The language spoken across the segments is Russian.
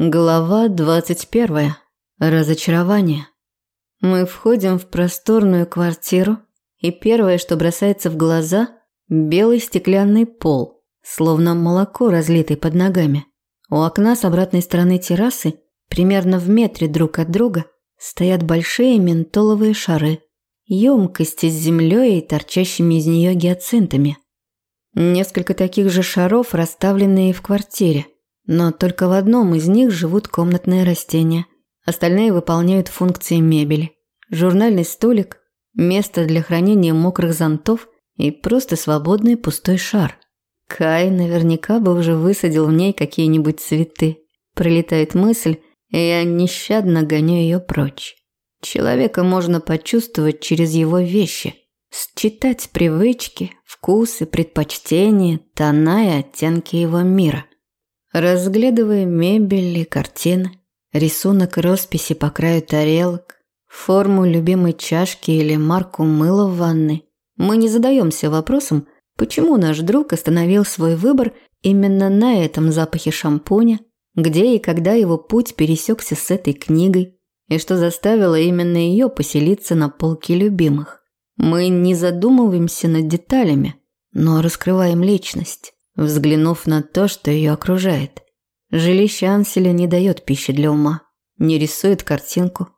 Глава 21. Разочарование. Мы входим в просторную квартиру, и первое, что бросается в глаза – белый стеклянный пол, словно молоко, разлитое под ногами. У окна с обратной стороны террасы, примерно в метре друг от друга, стоят большие ментоловые шары, емкости с землей и торчащими из нее гиацинтами. Несколько таких же шаров расставлены и в квартире – но только в одном из них живут комнатные растения. Остальные выполняют функции мебели. Журнальный столик, место для хранения мокрых зонтов и просто свободный пустой шар. Кай наверняка бы уже высадил в ней какие-нибудь цветы. Пролетает мысль, и я нещадно гоню ее прочь. Человека можно почувствовать через его вещи, считать привычки, вкусы, предпочтения, тона и оттенки его мира. Разглядывая мебель и картины, рисунок росписи по краю тарелок, форму любимой чашки или марку мыла в ванной, мы не задаемся вопросом, почему наш друг остановил свой выбор именно на этом запахе шампуня, где и когда его путь пересекся с этой книгой, и что заставило именно ее поселиться на полке любимых. Мы не задумываемся над деталями, но раскрываем личность взглянув на то, что ее окружает. Жилище Анселя не дает пищи для ума, не рисует картинку,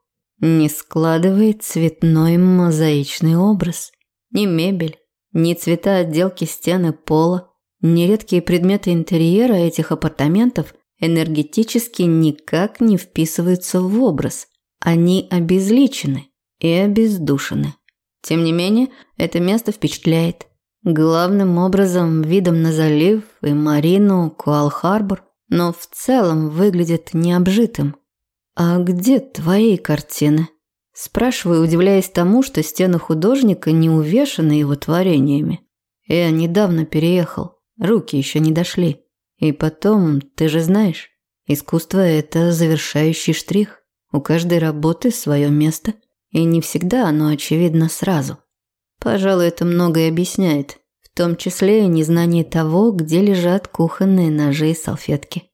не складывает цветной мозаичный образ. Ни мебель, ни цвета отделки стены пола, ни редкие предметы интерьера этих апартаментов энергетически никак не вписываются в образ. Они обезличены и обездушены. Тем не менее, это место впечатляет. Главным образом видом на залив и Марину Куал-Харбор, но в целом выглядит необжитым. «А где твои картины?» Спрашиваю, удивляясь тому, что стены художника не увешаны его творениями. Я недавно переехал, руки еще не дошли. И потом, ты же знаешь, искусство – это завершающий штрих. У каждой работы свое место, и не всегда оно очевидно сразу. Пожалуй, это многое объясняет, в том числе и незнание того, где лежат кухонные ножи и салфетки.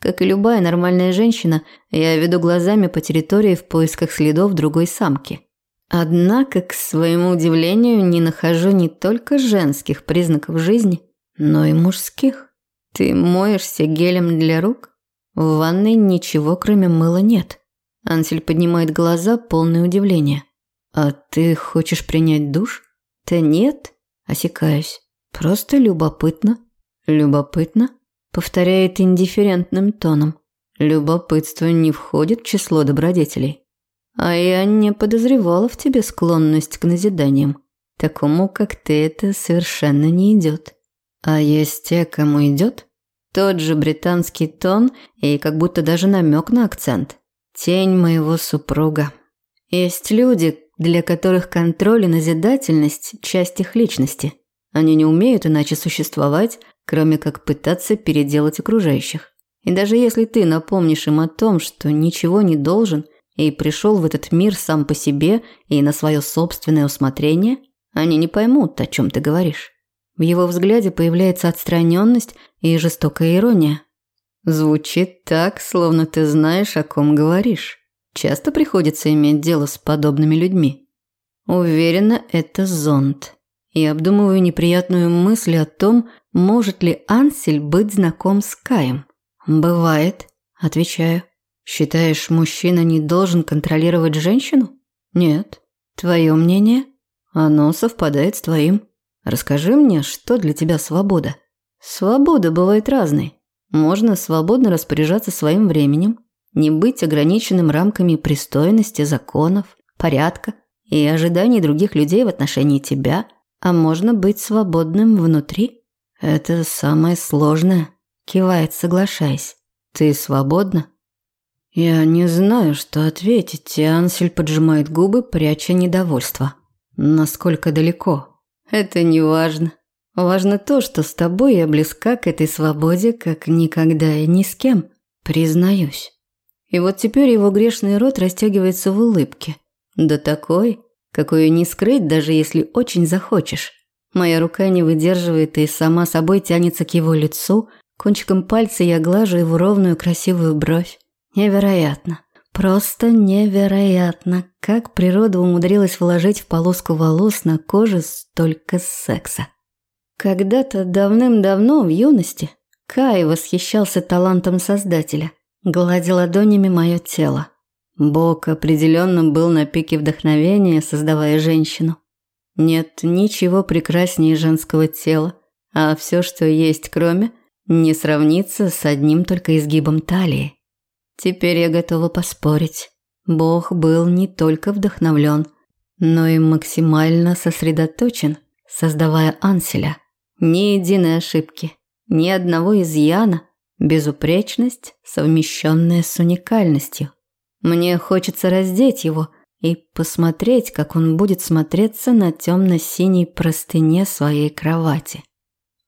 Как и любая нормальная женщина, я веду глазами по территории в поисках следов другой самки. Однако, к своему удивлению, не нахожу не только женских признаков жизни, но и мужских. Ты моешься гелем для рук? В ванной ничего, кроме мыла, нет. Ансель поднимает глаза, полное удивления. А ты хочешь принять душ? «Да нет», – осекаюсь. «Просто любопытно». «Любопытно?» – повторяет индифферентным тоном. «Любопытство не входит в число добродетелей». «А я не подозревала в тебе склонность к назиданиям. Такому, как ты, это совершенно не идет. А есть те, кому идет?» Тот же британский тон и как будто даже намек на акцент. Тень моего супруга. Есть люди, для которых контроль и назидательность – часть их личности. Они не умеют иначе существовать, кроме как пытаться переделать окружающих. И даже если ты напомнишь им о том, что ничего не должен и пришел в этот мир сам по себе и на свое собственное усмотрение, они не поймут, о чем ты говоришь. В его взгляде появляется отстраненность и жестокая ирония. Звучит так, словно ты знаешь, о ком говоришь. Часто приходится иметь дело с подобными людьми. Уверена, это зонд. И обдумываю неприятную мысль о том, может ли Ансель быть знаком с Каем. «Бывает», – отвечаю. «Считаешь, мужчина не должен контролировать женщину?» «Нет». «Твое мнение?» «Оно совпадает с твоим. Расскажи мне, что для тебя свобода?» «Свобода бывает разной. Можно свободно распоряжаться своим временем, не быть ограниченным рамками пристойности, законов, порядка и ожиданий других людей в отношении тебя, а можно быть свободным внутри. Это самое сложное, кивает, соглашаясь. Ты свободна? Я не знаю, что ответить, и Ансель поджимает губы, пряча недовольство. Насколько далеко? Это не важно. Важно то, что с тобой я близка к этой свободе, как никогда и ни с кем, признаюсь. И вот теперь его грешный рот растягивается в улыбке. Да такой, какую не скрыть, даже если очень захочешь. Моя рука не выдерживает и сама собой тянется к его лицу. Кончиком пальца я глажу его ровную красивую бровь. Невероятно. Просто невероятно, как природа умудрилась вложить в полоску волос на коже столько секса. Когда-то давным-давно в юности Кай восхищался талантом создателя, гладил ладонями мое тело. Бог определенно был на пике вдохновения, создавая женщину. Нет ничего прекраснее женского тела, а все, что есть кроме, не сравнится с одним только изгибом талии. Теперь я готова поспорить. Бог был не только вдохновлен, но и максимально сосредоточен, создавая Анселя. Ни единой ошибки, ни одного изъяна, безупречность, совмещенная с уникальностью. Мне хочется раздеть его и посмотреть, как он будет смотреться на темно-синей простыне своей кровати.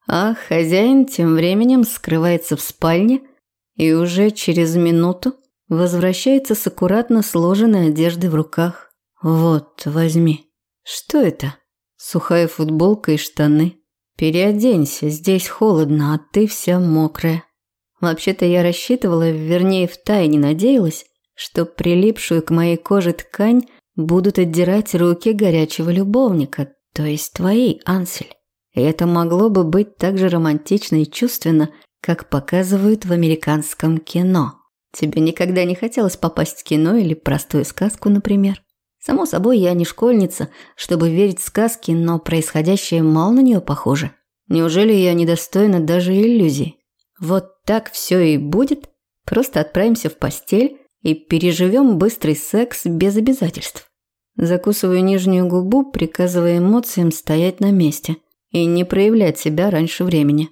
А хозяин тем временем скрывается в спальне – и уже через минуту возвращается с аккуратно сложенной одеждой в руках. «Вот, возьми. Что это?» «Сухая футболка и штаны. Переоденься, здесь холодно, а ты вся мокрая». Вообще-то я рассчитывала, вернее, втайне надеялась, что прилипшую к моей коже ткань будут отдирать руки горячего любовника, то есть твои, Ансель. И это могло бы быть так же романтично и чувственно, как показывают в американском кино. Тебе никогда не хотелось попасть в кино или простую сказку, например? Само собой, я не школьница, чтобы верить в сказки, но происходящее мало на нее похоже. Неужели я недостойна даже иллюзий? Вот так все и будет? Просто отправимся в постель и переживем быстрый секс без обязательств. Закусываю нижнюю губу, приказывая эмоциям стоять на месте и не проявлять себя раньше времени.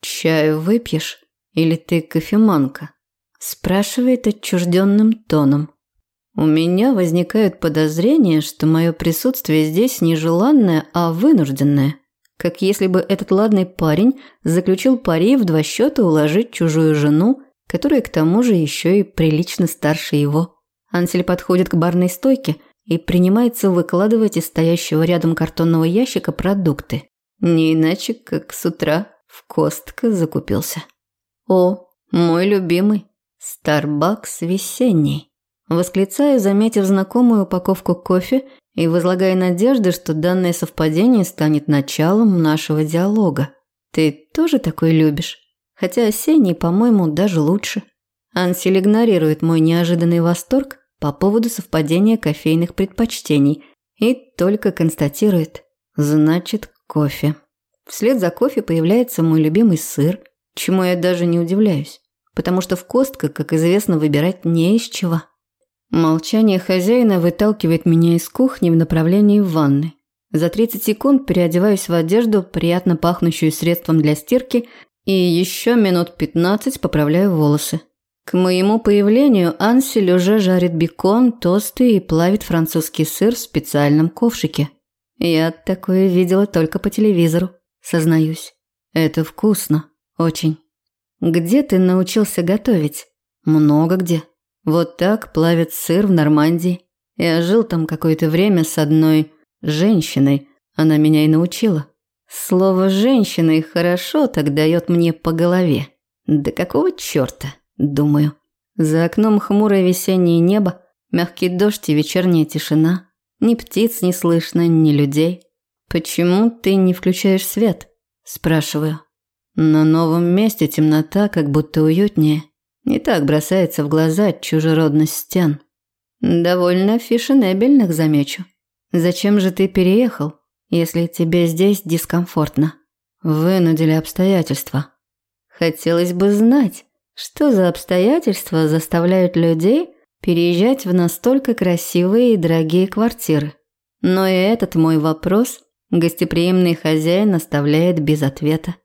«Чаю выпьешь? Или ты кофеманка?» Спрашивает отчужденным тоном. У меня возникают подозрения, что мое присутствие здесь нежеланное, а вынужденное. Как если бы этот ладный парень заключил пари в два счета уложить чужую жену, которая к тому же еще и прилично старше его. Ансель подходит к барной стойке и принимается выкладывать из стоящего рядом картонного ящика продукты. Не иначе, как с утра в Костка закупился. О, мой любимый. Старбакс весенний. Восклицаю, заметив знакомую упаковку кофе и возлагая надежды, что данное совпадение станет началом нашего диалога. Ты тоже такой любишь? Хотя осенний, по-моему, даже лучше. Ансель игнорирует мой неожиданный восторг по поводу совпадения кофейных предпочтений и только констатирует «значит кофе». Вслед за кофе появляется мой любимый сыр, чему я даже не удивляюсь, потому что в Костка, как известно, выбирать не из чего. Молчание хозяина выталкивает меня из кухни в направлении ванны. За 30 секунд переодеваюсь в одежду, приятно пахнущую средством для стирки, и еще минут 15 поправляю волосы. К моему появлению Ансель уже жарит бекон, тосты и плавит французский сыр в специальном ковшике. Я такое видела только по телевизору. Сознаюсь. Это вкусно. Очень. Где ты научился готовить? Много где. Вот так плавят сыр в Нормандии. Я жил там какое-то время с одной женщиной. Она меня и научила. Слово «женщина» хорошо так дает мне по голове. Да какого черта, думаю. За окном хмурое весеннее небо, мягкий дождь и вечерняя тишина. Ни птиц не слышно, ни людей. «Почему ты не включаешь свет?» – спрашиваю. На новом месте темнота как будто уютнее. Не так бросается в глаза чужеродность стен. Довольно фешенебельных, замечу. Зачем же ты переехал, если тебе здесь дискомфортно? Вынудили обстоятельства. Хотелось бы знать, что за обстоятельства заставляют людей переезжать в настолько красивые и дорогие квартиры. Но и этот мой вопрос Гостеприимный хозяин оставляет без ответа.